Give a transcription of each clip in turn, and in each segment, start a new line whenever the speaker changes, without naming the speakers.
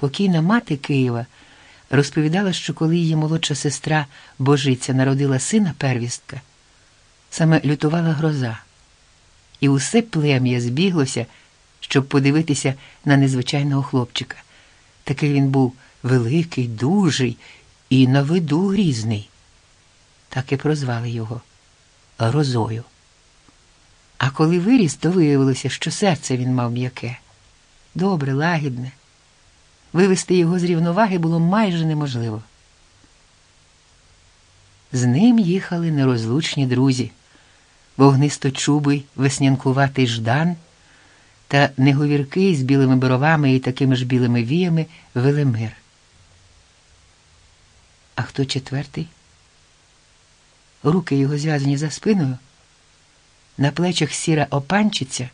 Покійна мати Києва розповідала, що коли її молодша сестра Божиця народила сина первістка, саме лютувала гроза, і усе плем'я збіглося, щоб подивитися на незвичайного хлопчика. Такий він був великий, дужий і на виду грізний. Так і прозвали його Грозою. А коли виріс, то виявилося, що серце він мав м'яке, добре, лагідне. Вивести його з рівноваги було майже неможливо. З ним їхали нерозлучні друзі, вогнисточубий, веснянкуватий ждан та неговіркий з білими боровами і такими ж білими віями Велимир. А хто четвертий? Руки його зв'язані за спиною, на плечах сіра опанчиця,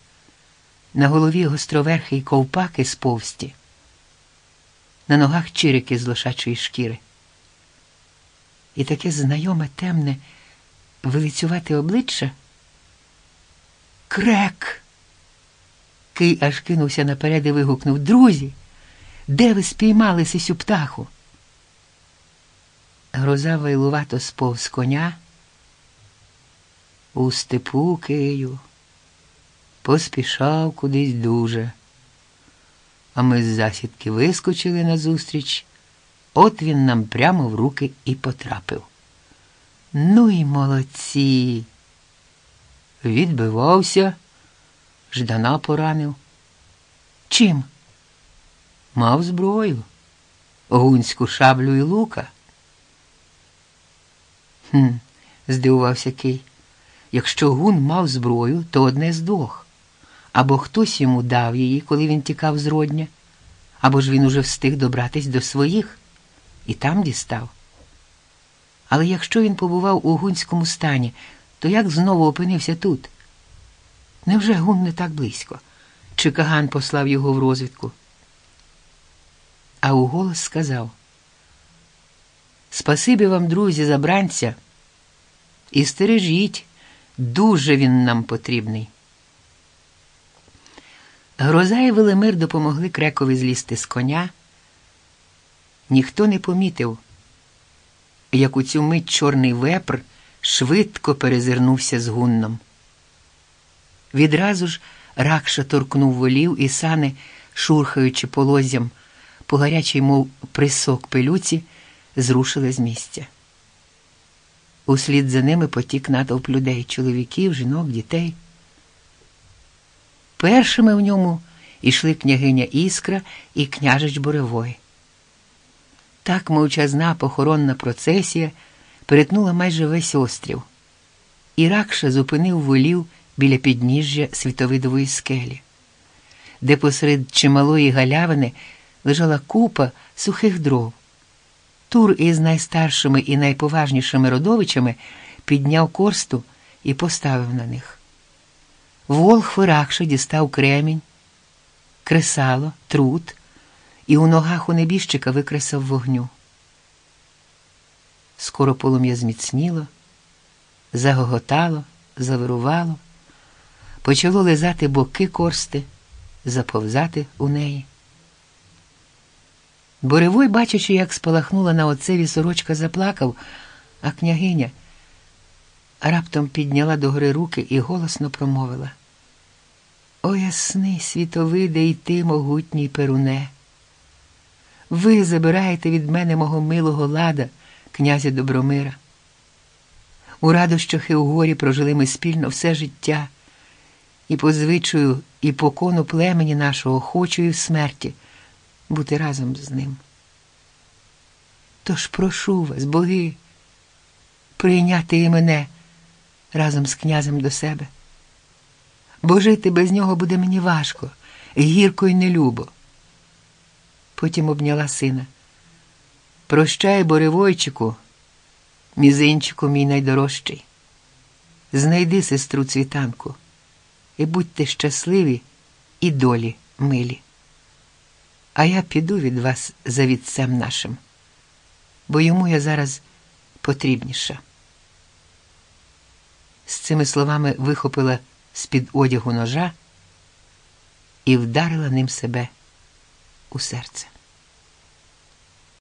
на голові гостроверхий ковпаки з повсті на ногах чирики з лошачої шкіри. І таке знайоме темне, вилицювате обличчя. Крек. Кий аж кинувся наперед і вигукнув Друзі, де ви спіймали сисю птаху? Гроза вайлувато сповз коня. У степу Кию поспішав кудись дуже а ми з засідки вискочили назустріч, от він нам прямо в руки і потрапив. Ну і молодці. Відбивався, ждана поранив. Чим? Мав зброю, гунську шаблю і лука. Хм, здивувався Кий. Якщо гун мав зброю, то одне з двох або хтось йому дав її, коли він тікав з родня, або ж він уже встиг добратись до своїх і там дістав. Але якщо він побував у гунському стані, то як знову опинився тут? Невже гун не так близько? Чи Каган послав його в розвідку? А уголос сказав Спасибі вам, друзі, за бранця, і стережіть, дуже він нам потрібний. Гроза і Велимир допомогли крекові злізти з коня. Ніхто не помітив, як у цю мить чорний вепр швидко перезирнувся з гунном. Відразу ж ракша торкнув волів і сани, шурхаючи полозям, по гарячій, мов присок пилюці, зрушили з місця. Услід за ними потік натовп людей, чоловіків, жінок, дітей. Першими в ньому йшли княгиня Іскра і княжич Боревой. Так мовчазна похоронна процесія перетнула майже весь острів. Іракша зупинив волів біля підніжжя світовидової скелі, де посеред чималої галявини лежала купа сухих дров. Тур із найстаршими і найповажнішими родовичами підняв корсту і поставив на них. Волх виракше дістав кремінь, кресало, труд і у ногах у небіжчика викресав вогню. Скоро полум'я зміцніло, загоготало, завирувало, почало лизати боки корсти, заповзати у неї. Боревой, бачачи, як спалахнула на отцеві сорочка, заплакав, а княгиня раптом підняла до гори руки і голосно промовила. О, ясний світовиде й ти, могутній перуне. Ви забираєте від мене мого милого лада, князя Добромира. У радощах і у горі прожили ми спільно все життя, і по звичаю, і по кону племені нашого хочу і смерті бути разом з ним. Тож прошу вас, боги, прийняти і мене разом з князем до себе, бо жити без нього буде мені важко, гірко й нелюбо. Потім обняла сина. Прощай, Боревойчику, мізинчику мій найдорожчий. Знайди сестру цвітанку і будьте щасливі і долі милі. А я піду від вас за відцем нашим, бо йому я зараз потрібніша. З цими словами вихопила з-під одягу ножа і вдарила ним себе у серце.